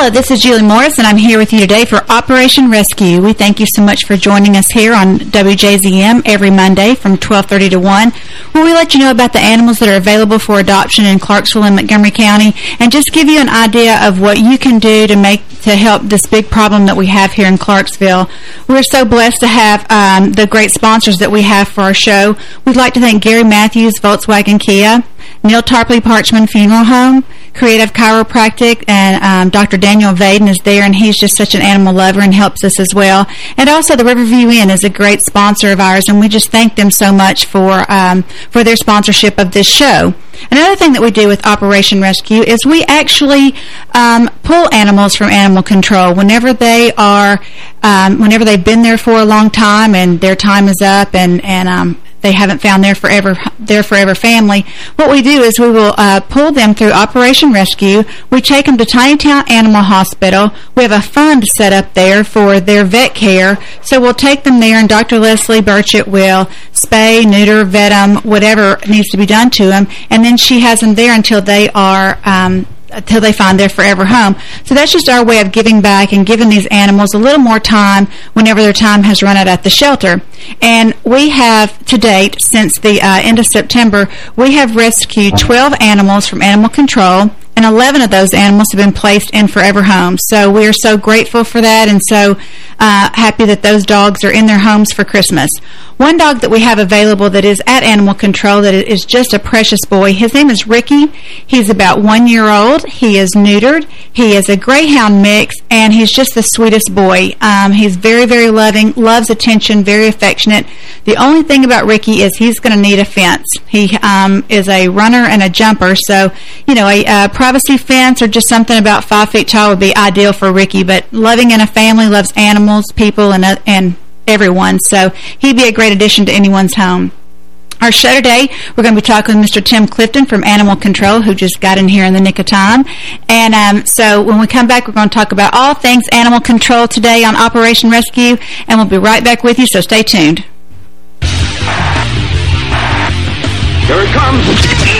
Hello, this is Julie Morris, and I'm here with you today for Operation Rescue. We thank you so much for joining us here on WJZM every Monday from 1230 to 1, where we let you know about the animals that are available for adoption in Clarksville and Montgomery County, and just give you an idea of what you can do to make to help this big problem that we have here in Clarksville. We're so blessed to have um, the great sponsors that we have for our show. We'd like to thank Gary Matthews, Volkswagen Kia, Neal Tarpley Parchman Funeral Home, Creative Chiropractic, and um, Dr. Daniel Vaden is there, and he's just such an animal lover and helps us as well. And also, the Riverview Inn is a great sponsor of ours, and we just thank them so much for um, for their sponsorship of this show. Another thing that we do with Operation Rescue is we actually um, pull animals from animal control whenever they are, um, whenever they've been there for a long time and their time is up, and and um, they haven't found their forever their forever family. What we do is we will uh, pull them through Operation Rescue. We take them to Tiny Town Animal Hospital. We have a fund set up there for their vet care. So we'll take them there, and Dr. Leslie Burchett will spay, neuter, vet them, whatever needs to be done to them. And then she has them there until they are... Um, until they find their forever home. So that's just our way of giving back and giving these animals a little more time whenever their time has run out at the shelter. And we have, to date, since the uh, end of September, we have rescued 12 animals from animal control and 11 of those animals have been placed in forever homes. So we are so grateful for that and so uh, happy that those dogs are in their homes for Christmas. One dog that we have available that is at animal control that is just a precious boy, his name is Ricky. He's about one year old. He is neutered. He is a greyhound mix, and he's just the sweetest boy. Um, he's very, very loving, loves attention, very affectionate. The only thing about Ricky is he's going to need a fence. He um, is a runner and a jumper, so, you know, a, a privacy fence or just something about five feet tall would be ideal for Ricky, but loving in a family, loves animals, people, and, uh, and everyone. So he'd be a great addition to anyone's home. Our show today, we're going to be talking with Mr. Tim Clifton from Animal Control, who just got in here in the nick of time. And um, so when we come back, we're going to talk about all things animal control today on Operation Rescue, and we'll be right back with you, so stay tuned. Here it comes.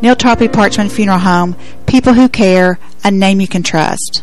Neal Tarpley Parchman Funeral Home, people who care, a name you can trust.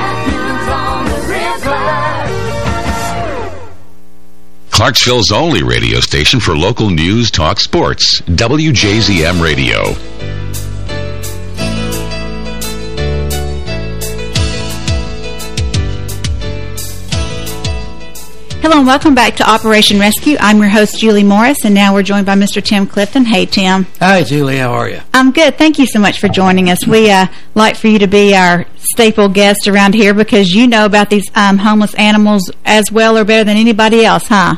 Clarksville's only radio station for local news, talk, sports. WJZM Radio. Hello and welcome back to Operation Rescue. I'm your host, Julie Morris, and now we're joined by Mr. Tim Clifton. Hey, Tim. Hi, Julie. How are you? I'm good. Thank you so much for joining us. We uh, like for you to be our staple guest around here because you know about these um, homeless animals as well or better than anybody else, huh?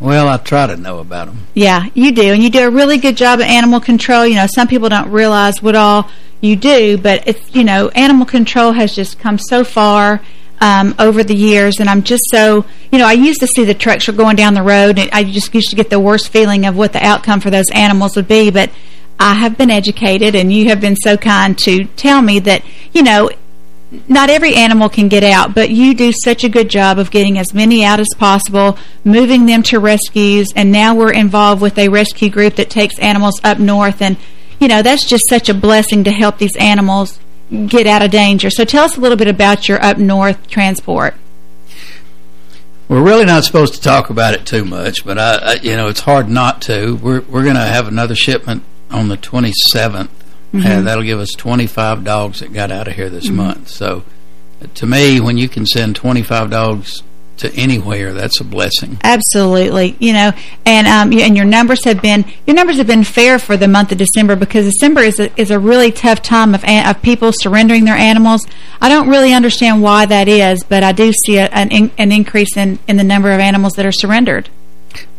Well, I try to know about them. Yeah, you do. And you do a really good job of animal control. You know, some people don't realize what all you do, but it's, you know, animal control has just come so far. um, over the years, and I'm just so, you know, I used to see the trucks were going down the road, and I just used to get the worst feeling of what the outcome for those animals would be, but I have been educated, and you have been so kind to tell me that, you know, not every animal can get out, but you do such a good job of getting as many out as possible, moving them to rescues, and now we're involved with a rescue group that takes animals up north, and, you know, that's just such a blessing to help these animals get out of danger. So tell us a little bit about your up north transport. We're really not supposed to talk about it too much, but I, I you know, it's hard not to. We're we're going to have another shipment on the 27th Mm -hmm. And that'll give us 25 dogs that got out of here this mm -hmm. month. So to me, when you can send 25 dogs to anywhere, that's a blessing. Absolutely. You know, and um, and your numbers have been your numbers have been fair for the month of December because December is a, is a really tough time of of people surrendering their animals. I don't really understand why that is, but I do see a, an in, an increase in in the number of animals that are surrendered.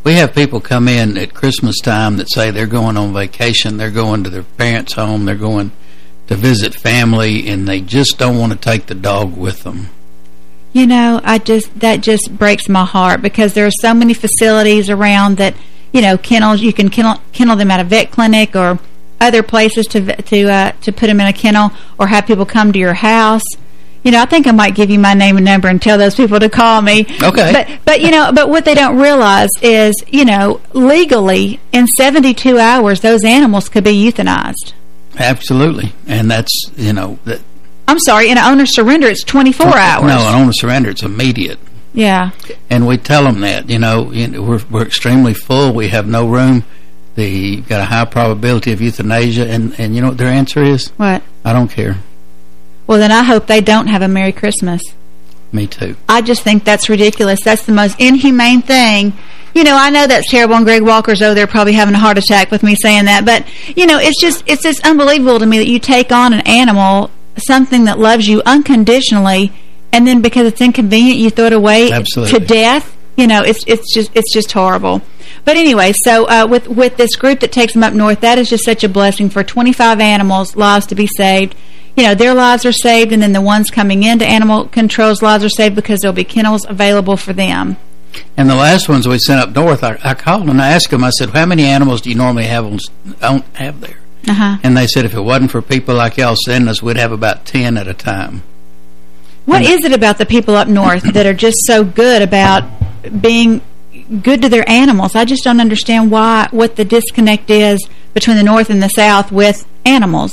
We have people come in at Christmas time that say they're going on vacation, they're going to their parents' home, they're going to visit family, and they just don't want to take the dog with them. You know, I just that just breaks my heart because there are so many facilities around that, you know, kennels, you can kennel, kennel them at a vet clinic or other places to to uh, to put them in a kennel or have people come to your house. You know, I think I might give you my name and number and tell those people to call me. Okay. But, but you know, but what they don't realize is, you know, legally, in 72 hours, those animals could be euthanized. Absolutely. And that's, you know... that. I'm sorry, in an owner surrender, it's 24 hours. No, an owner surrender, it's immediate. Yeah. And we tell them that, you know, we're, we're extremely full. We have no room. The, got a high probability of euthanasia. And, and you know what their answer is? What? I don't care. Well, then I hope they don't have a Merry Christmas. Me too. I just think that's ridiculous. That's the most inhumane thing. You know, I know that's terrible, and Greg Walker's over there probably having a heart attack with me saying that, but, you know, it's just, it's just unbelievable to me that you take on an animal, something that loves you unconditionally, and then because it's inconvenient, you throw it away Absolutely. to death. You know, it's it's just it's just horrible. But anyway, so uh, with with this group that takes them up north, that is just such a blessing for 25 animals' lives to be saved you know, their lives are saved, and then the ones coming into animal control's lives are saved because there'll be kennels available for them. And the last ones we sent up north, I, I called and I asked them, I said, how many animals do you normally have on, don't have there? Uh -huh. And they said if it wasn't for people like y'all sending us, we'd have about 10 at a time. What and is it about the people up north that are just so good about being good to their animals? I just don't understand why what the disconnect is between the north and the south with animals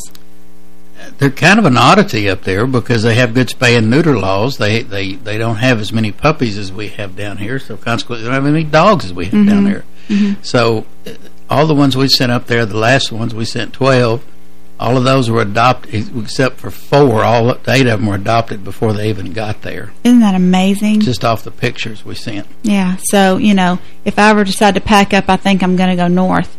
they're kind of an oddity up there because they have good spay and neuter laws. They they they don't have as many puppies as we have down here, so consequently they don't have as many dogs as we have mm -hmm. down there. Mm -hmm. So uh, all the ones we sent up there, the last ones we sent 12, all of those were adopted except for four. All eight of them were adopted before they even got there. Isn't that amazing? Just off the pictures we sent. Yeah. So, you know, if I ever decide to pack up, I think I'm going to go north.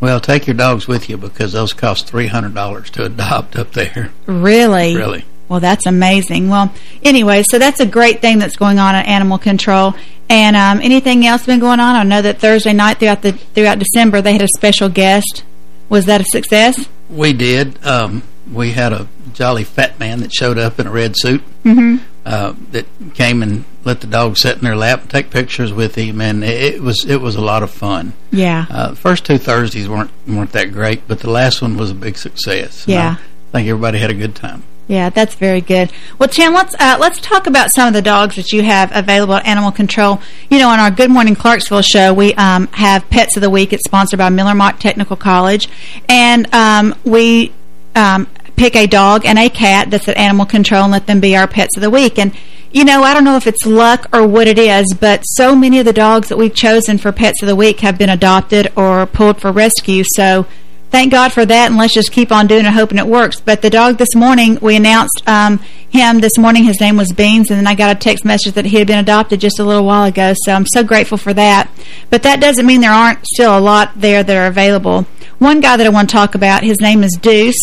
Well, take your dogs with you because those cost $300 to adopt up there. Really? Really. Well, that's amazing. Well, anyway, so that's a great thing that's going on at Animal Control. And um, anything else been going on? I know that Thursday night throughout the throughout December they had a special guest. Was that a success? We did. Um, we had a jolly fat man that showed up in a red suit mm -hmm. Uh, that came and let the dog sit in their lap and take pictures with him, and it was it was a lot of fun. Yeah. Uh, the first two Thursdays weren't weren't that great, but the last one was a big success. Yeah. I think everybody had a good time. Yeah, that's very good. Well, Tim, let's uh, let's talk about some of the dogs that you have available at Animal Control. You know, on our Good Morning Clarksville show, we um, have Pets of the Week. It's sponsored by Miller-Motte Technical College, and um, we um, pick a dog and a cat that's at animal control and let them be our pets of the week. And, you know, I don't know if it's luck or what it is, but so many of the dogs that we've chosen for pets of the week have been adopted or pulled for rescue. So thank God for that, and let's just keep on doing it, hoping it works. But the dog this morning, we announced um, him this morning. His name was Beans, and then I got a text message that he had been adopted just a little while ago. So I'm so grateful for that. But that doesn't mean there aren't still a lot there that are available. One guy that I want to talk about, his name is Deuce.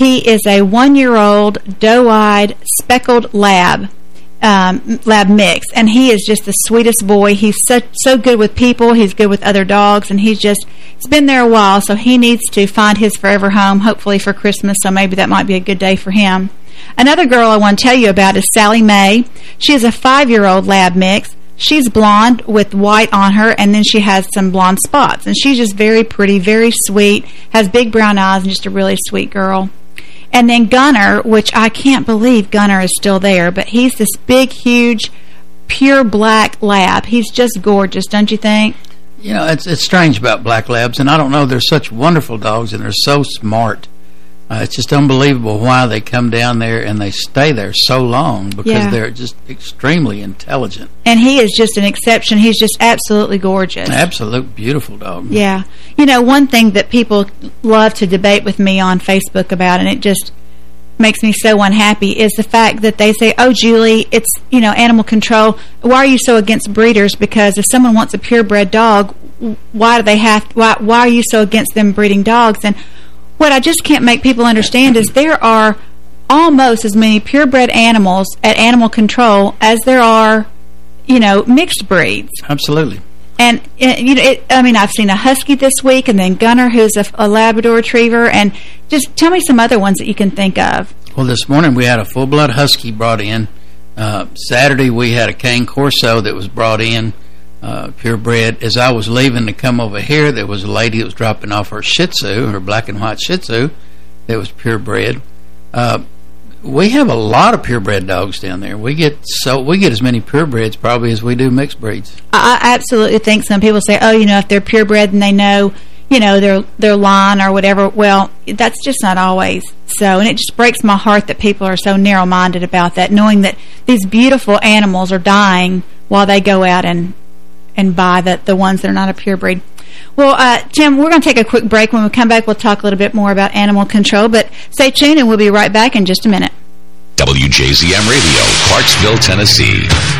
He is a one-year-old, doe-eyed, speckled lab, um, lab mix, and he is just the sweetest boy. He's so, so good with people. He's good with other dogs, and he's just, it's been there a while, so he needs to find his forever home, hopefully for Christmas, so maybe that might be a good day for him. Another girl I want to tell you about is Sally Mae. She is a five-year-old lab mix. She's blonde with white on her, and then she has some blonde spots. And she's just very pretty, very sweet, has big brown eyes, and just a really sweet girl. And then Gunner, which I can't believe Gunner is still there, but he's this big, huge, pure black lab. He's just gorgeous, don't you think? You know, it's it's strange about black labs, and I don't know, they're such wonderful dogs, and they're so smart. Uh, it's just unbelievable why they come down there and they stay there so long because Yeah. they're just extremely intelligent. And he is just an exception. He's just absolutely gorgeous. Absolute beautiful dog. Yeah. You know, one thing that people love to debate with me on Facebook about, and it just makes me so unhappy, is the fact that they say, oh, Julie, it's, you know, animal control. Why are you so against breeders? Because if someone wants a purebred dog, why do they have, why, why are you so against them breeding dogs? And what I just can't make people understand is there are almost as many purebred animals at animal control as there are, you know, mixed breeds. Absolutely. And, uh, you know, it, I mean, I've seen a Husky this week, and then Gunner, who's a, a Labrador Retriever, and just tell me some other ones that you can think of. Well, this morning we had a full-blood husky brought in. Uh, Saturday we had a cane corso that was brought in, uh, purebred. As I was leaving to come over here, there was a lady that was dropping off her Shih Tzu, her black and white Shih Tzu, that was purebred. Uh, we have a lot of purebred dogs down there. We get so we get as many purebreds probably as we do mixed breeds. I, absolutely think some people say, oh, you know, if they're purebred and they know, you know, their their line or whatever. Well, that's just not always so. And it just breaks my heart that people are so narrow-minded about that, knowing that these beautiful animals are dying while they go out and and buy the, the ones that are not a purebred. Well, uh, Tim, we're going to take a quick break. When we come back, we'll talk a little bit more about animal control. But stay tuned, and we'll be right back in just a minute. WJZM Radio, Clarksville, Tennessee.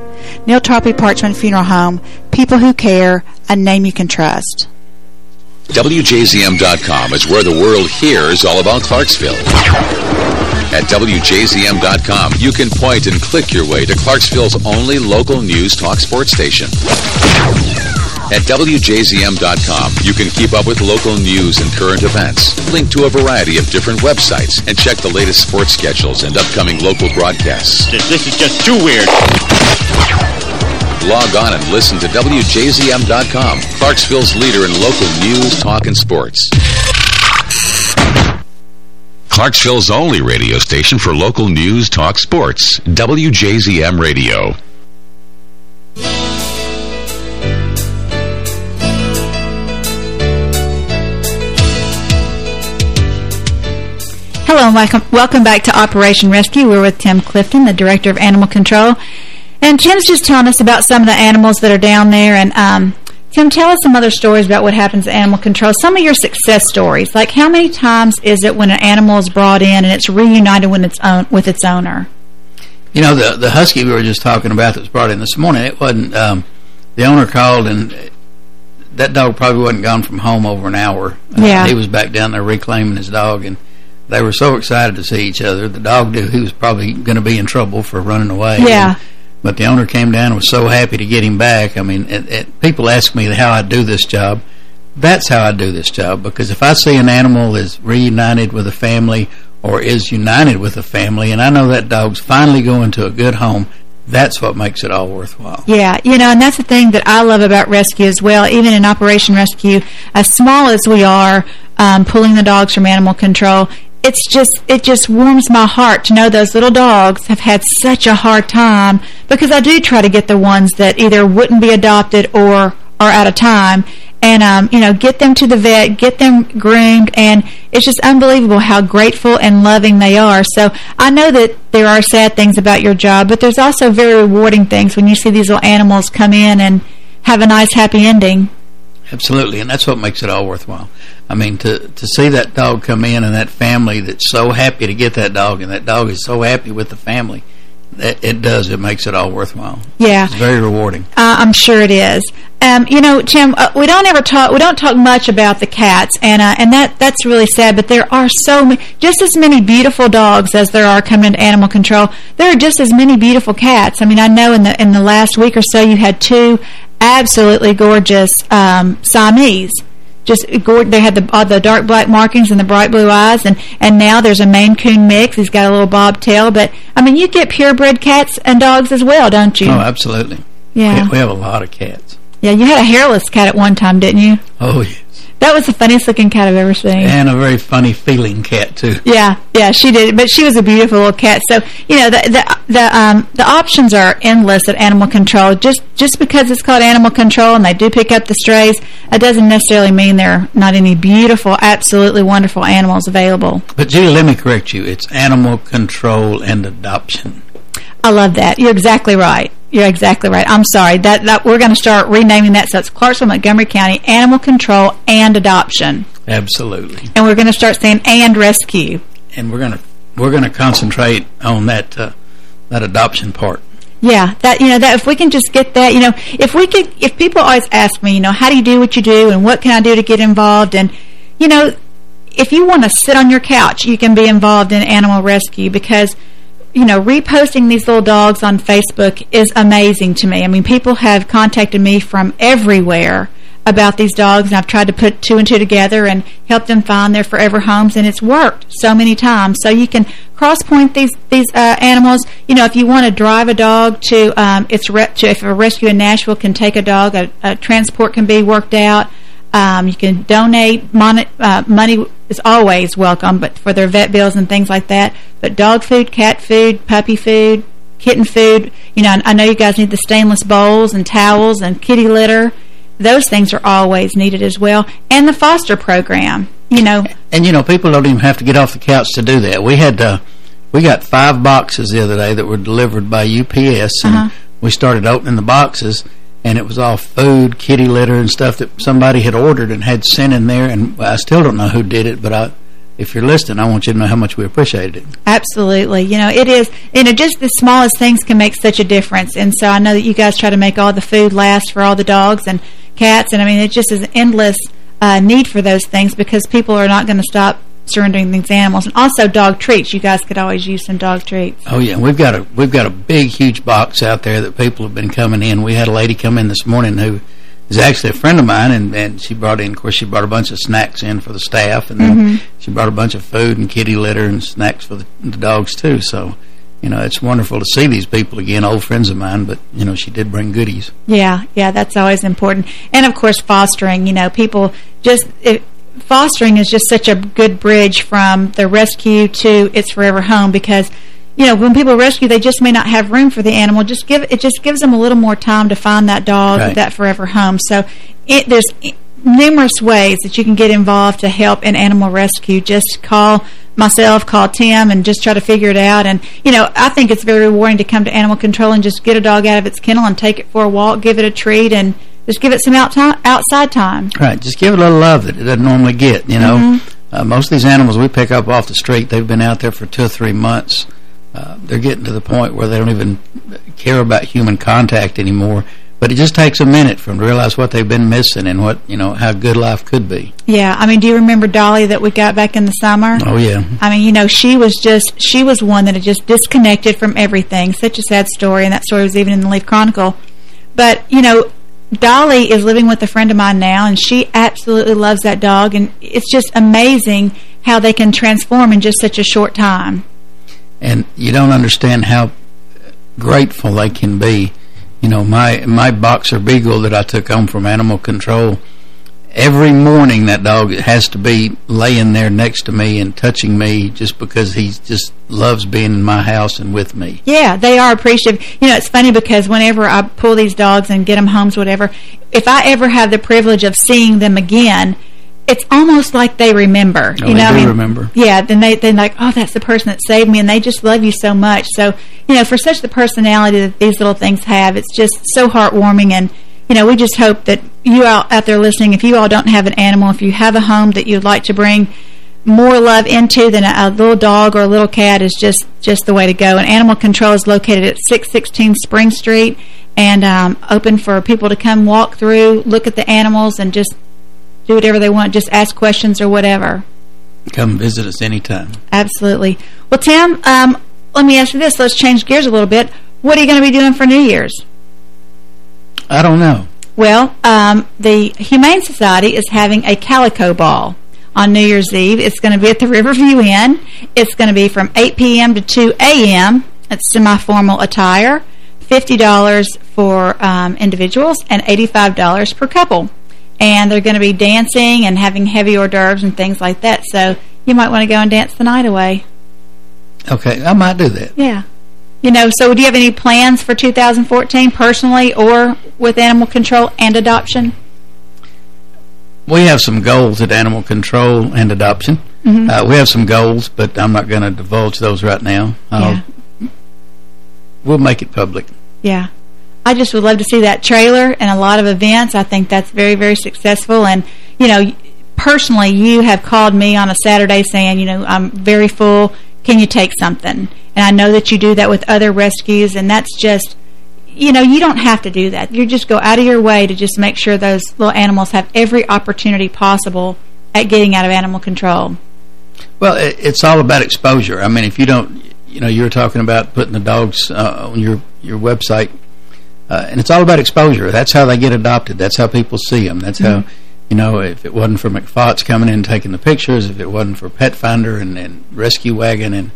Neal Tarpley Parchman Funeral Home, people who care, a name you can trust. WJZM.com is where the world hears all about Clarksville. At WJZM.com, you can point and click your way to Clarksville's only local news talk sports station. At WJZM.com, you can keep up with local news and current events, link to a variety of different websites, and check the latest sports schedules and upcoming local broadcasts. This, is just too weird. Log on and listen to WJZM.com, Clarksville's leader in local news, talk, and sports. Clarksville's only radio station for local news, talk, sports. WJZM Radio. Hello and welcome, welcome back to Operation Rescue. We're with Tim Clifton, the Director of Animal Control. And Tim's just telling us about some of the animals that are down there. And um, Tim, tell us some other stories about what happens at Animal Control. Some of your success stories. Like how many times is it when an animal is brought in and it's reunited with its, own, with its owner? You know, the the husky we were just talking about that was brought in this morning, it wasn't, um, the owner called and that dog probably wasn't gone from home over an hour. Uh, Yeah. He was back down there reclaiming his dog and they were so excited to see each other. The dog knew he was probably going to be in trouble for running away. Yeah. And- but the owner came down and was so happy to get him back. I mean, it, it, people ask me how I do this job. That's how I do this job because if I see an animal is reunited with a family or is united with a family and I know that dog's finally going to a good home, that's what makes it all worthwhile. Yeah, you know, and that's the thing that I love about rescue as well. Even in Operation Rescue, as small as we are, um, pulling the dogs from animal control, it's just it just warms my heart to know those little dogs have had such a hard time because I do try to get the ones that either wouldn't be adopted or are out of time and um, you know get them to the vet get them groomed and it's just unbelievable how grateful and loving they are. So I know that there are sad things about your job but there's also very rewarding things when you see these little animals come in and have a nice happy ending Absolutely, and that's what makes it all worthwhile. I mean, to to see that dog come in and that family that's so happy to get that dog, and that dog is so happy with the family, that it does. It makes it all worthwhile. Yeah. It's very rewarding. Uh, I'm sure it is. Um, you know, Tim, uh, we don't ever talk. We don't talk much about the cats, and uh, and that that's really sad. But there are so many, just as many beautiful dogs as there are coming into animal control. There are just as many beautiful cats. I mean, I know in the in the last week or so, you had two absolutely gorgeous um, Siamese. Just they had the the dark black markings and the bright blue eyes, and and now there's a Maine Coon mix. He's got a little bobtail, but I mean, you get purebred cats and dogs as well, don't you? Oh, absolutely. Yeah. We, we have a lot of cats. Yeah, you had a hairless cat at one time, didn't you? Oh, yes. That was the funniest looking cat I've ever seen. And a very funny feeling cat, too. Yeah, yeah, she did, but she was a beautiful little cat. So you know, the the the um the options are endless at animal control. Just just because it's called animal control and they do pick up the strays, that doesn't necessarily mean there are not any beautiful, absolutely wonderful animals available. But, Julie, let me correct you. It's animal control and adoption. I love that. You're exactly right. You're exactly right. I'm sorry. That that we're going to start renaming that. So it's Clarksville, Montgomery County Animal Control and Adoption, Absolutely. and we're going to start saying and rescue. And we're going to we're going to concentrate on that uh, that adoption part. Yeah, that you know that if we can just get that, you know, if we could, if people always ask me, you know, how do you do what you do, and what can I do to get involved, and you know, if you want to sit on your couch, you can be involved in animal rescue because, you know, reposting these little dogs on Facebook is amazing to me. I mean, people have contacted me from everywhere about these dogs, and I've tried to put two and two together and help them find their forever homes, and it's worked so many times. So you can cross-point these these uh, animals. You know, if you want to drive a dog to um, its to if a rescue in Nashville can take a dog, a, a transport can be worked out. Um, you can donate money. Uh, money is always welcome, but for their vet bills and things like that. But dog food, cat food, puppy food, kitten food. You know, I know you guys need the stainless bowls and towels and kitty litter. Those things are always needed as well. And the foster program. You know, And you know, people don't even have to get off the couch to do that. We had uh, we got five boxes the other day that were delivered by UPS, and Uh-huh. we started opening the boxes, and it was all food, kitty litter, and stuff that somebody had ordered and had sent in there. And I still don't know who did it, but I, if you're listening, I want you to know how much we appreciated it. Absolutely. You know, it is, you know, just the smallest things can make such a difference. And so I know that you guys try to make all the food last for all the dogs and cats. And I mean, it just is an endless uh, need for those things because people are not going to stop surrendering these animals. And also dog treats. You guys could always use some dog treats. Oh yeah, we've got a we've got a big huge box out there that people have been coming in. We had a lady come in this morning who is actually a friend of mine, and and she brought in. Of course, she brought a bunch of snacks in for the staff, and then mm-hmm. she brought a bunch of food and kitty litter and snacks for the, the dogs too. So. You know, it's wonderful to see these people again, old friends of mine, but, you know, she did bring goodies. Yeah, yeah, that's always important. And of course, fostering. You know, people just it, fostering is just such a good bridge from the rescue to its forever home because you know when people rescue, they just may not have room for the animal. Just give it just gives them a little more time to find that dog, Right. that forever home. So it, there's numerous ways that you can get involved to help in animal rescue. Just call myself, call Tim, and just try to figure it out. And, you know, I think it's very rewarding to come to animal control and just get a dog out of its kennel and take it for a walk, give it a treat, and just give it some out outside time. Right, just give it a little love that it doesn't normally get, you know. Uh, most of these animals we pick up off the street, they've been out there for two or three months. Uh, they're getting to the point where they don't even care about human contact anymore. But it just takes a minute for them to realize what they've been missing and what, you know, how good life could be. Yeah, I mean, do you remember Dolly that we got back in the summer? Oh, yeah. I mean, you know, she was just, she was one that had just disconnected from everything. Such a sad story, and that story was even in the Leaf Chronicle. But, you know, Dolly is living with a friend of mine now, and she absolutely loves that dog, and it's just amazing how they can transform in just such a short time. And you don't understand how grateful they can be. You know, my my boxer beagle that I took home from animal control, every morning that dog has to be laying there next to me and touching me just because he just loves being in my house and with me. Yeah, they are appreciative. You know, it's funny because whenever I pull these dogs and get them homes, whatever, if I ever have the privilege of seeing them again, it's almost like they remember. Oh, you know, I mean, remember. Yeah, then they then like, oh, that's the person that saved me, and they just love you so much. So, you know, for such the personality that these little things have, it's just so heartwarming. And you know, we just hope that you all out there listening, if you all don't have an animal, if you have a home that you'd like to bring more love into than a, a little dog or a little cat, is just just the way to go. And Animal Control is located at 616 Spring Street, and um, open for people to come walk through, look at the animals, and just do whatever they want, just ask questions or whatever. Come visit us anytime. Absolutely. Well, Tim, um, let me ask you this. Let's change gears a little bit. What are you going to be doing for New Year's? I don't know. Well, um, the Humane Society is having a calico ball on New Year's Eve. It's going to be at the Riverview Inn. It's going to be from 8 p.m. to 2 a.m. It's semi-formal attire, $50 for um, individuals, and $85 per couple. And they're going to be dancing and having heavy hors d'oeuvres and things like that. So you might want to go and dance the night away. Okay, I might do that. Yeah. You know, so do you have any plans for 2014 personally or with animal control and adoption? We have some goals at Animal Control and Adoption. Mm-hmm. Uh, we have some goals, but I'm not going to divulge those right now. I'll- We'll make it public. Yeah. I just would love to see that trailer and a lot of events. I think that's very, very successful. And, you know, personally, you have called me on a Saturday saying, you know, I'm very full. Can you take something? And I know that you do that with other rescues, and that's just, you know, you don't have to do that. You just go out of your way to just make sure those little animals have every opportunity possible at getting out of animal control. Well, it's all about exposure. I mean, if you don't, you know, you were talking about putting the dogs uh, on your, your website, uh, and it's all about exposure. That's how they get adopted. That's how people see them. That's how, you know, if it wasn't for McFots coming in and taking the pictures, if it wasn't for Pet Finder and, and Rescue Waggin' and,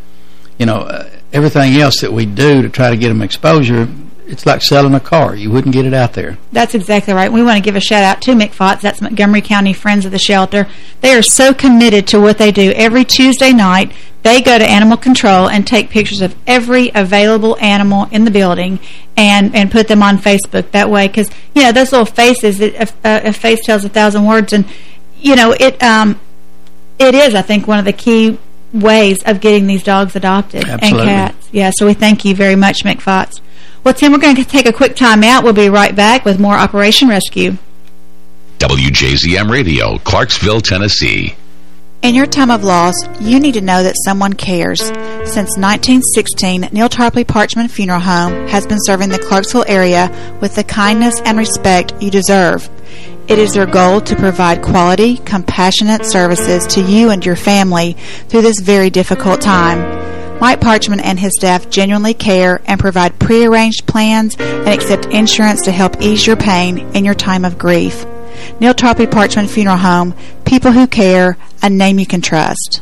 you know, uh, everything else that we do to try to get them exposure, it's like selling a car. You wouldn't get it out there. That's exactly right. We want to give a shout out to McFots. That's Montgomery County Friends of the Shelter. They are so committed to what they do. Every Tuesday night, they go to Animal Control and take pictures of every available animal in the building and, and put them on Facebook that way. Because, you know, those little faces, a, a face tells a thousand words. And, you know, it um, it is, I think, one of the key ways of getting these dogs adopted Absolutely. and cats. Yeah, so we thank you very much, McFots. Well, Tim, we're going to take a quick time out. We'll be right back with more Operation Rescue. WJZM Radio, Clarksville, Tennessee. In your time of loss, you need to know that someone cares. Since 1916, Neal Tarpley Parchman Funeral Home has been serving the Clarksville area with the kindness and respect you deserve. It is their goal to provide quality, compassionate services to you and your family through this very difficult time. Mike Parchman and his staff genuinely care and provide prearranged plans and accept insurance to help ease your pain in your time of grief. Neal Tarpley Parchman Funeral Home, people who care, a name you can trust.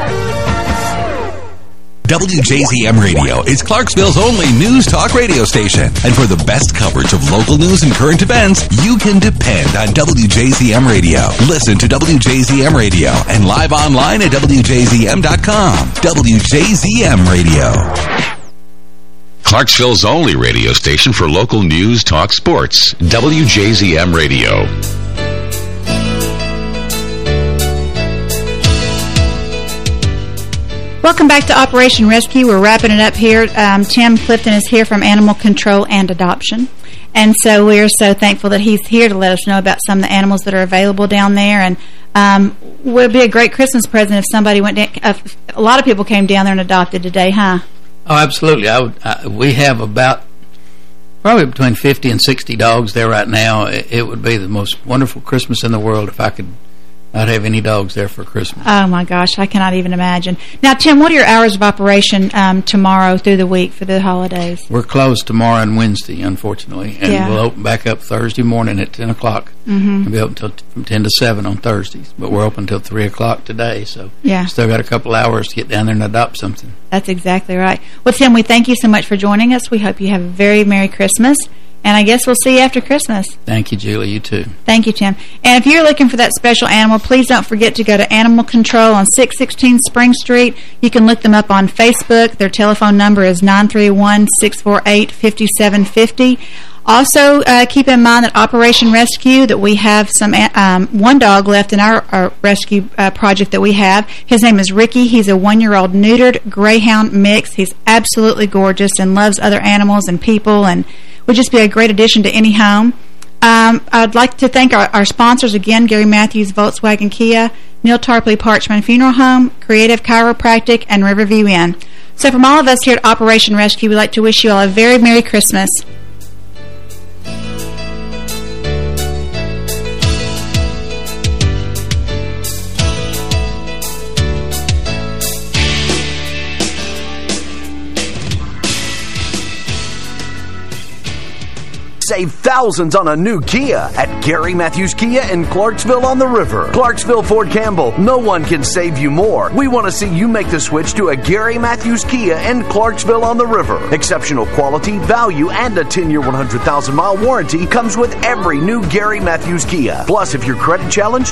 WJZM Radio is Clarksville's only news talk radio station. And for the best coverage of local news and current events, you can depend on WJZM Radio. Listen to WJZM Radio and live online at WJZM.com. WJZM Radio. Clarksville's only radio station for local news, talk, sports. WJZM Radio. Welcome back to Operation Rescue. We're wrapping it up here. Um, Tim Clifton is here from Animal Control and Adoption. And so we're so thankful that he's here to let us know about some of the animals that are available down there. And um, would be a great Christmas present if somebody went down. A lot of people came down there and adopted today, huh? Oh, absolutely. I would. I, we have about probably between 50 and 60 dogs there right now. It, it would be the most wonderful Christmas in the world if I could not have any dogs there for Christmas. Oh, my gosh. I cannot even imagine. Now, Tim, what are your hours of operation um, tomorrow through the week for the holidays? We're closed tomorrow and Wednesday, unfortunately, and Yeah. we'll open back up Thursday morning at 10 o'clock. Mm-hmm. We'll be open till from 10 to 7 on Thursdays, but we're open until 3 o'clock today, so Yeah. still got a couple hours to get down there and adopt something. That's exactly right. Well, Tim, we thank you so much for joining us. We hope you have a very Merry Christmas. And I guess we'll see you after Christmas. Thank you, Julie. You too. Thank you, Tim. And if you're looking for that special animal, please don't forget to go to Animal Control on 616 Spring Street. You can look them up on Facebook. Their telephone number is 931-648-5750. Also, uh, keep in mind that Operation Rescue, that we have some um, one dog left in our, our rescue uh, project that we have. His name is Ricky. He's a one-year-old neutered greyhound mix. He's absolutely gorgeous and loves other animals and people and would just be a great addition to any home. Um, I'd like to thank our, our sponsors again, Gary Matthews, Volkswagen Kia, Neal Tarpley Parchman Funeral Home, Creative Chiropractic, and Riverview Inn. So from all of us here at Operation Rescue, we'd like to wish you all a very Merry Christmas. Save thousands on a new Kia at Gary Matthews Kia in Clarksville on the River. Clarksville Fort Campbell, no one can save you more. We want to see you make the switch to a Gary Matthews Kia in Clarksville on the River. Exceptional quality, value, and a 10 year 100,000 mile warranty comes with every new Gary Matthews Kia. Plus, if you're credit challenged,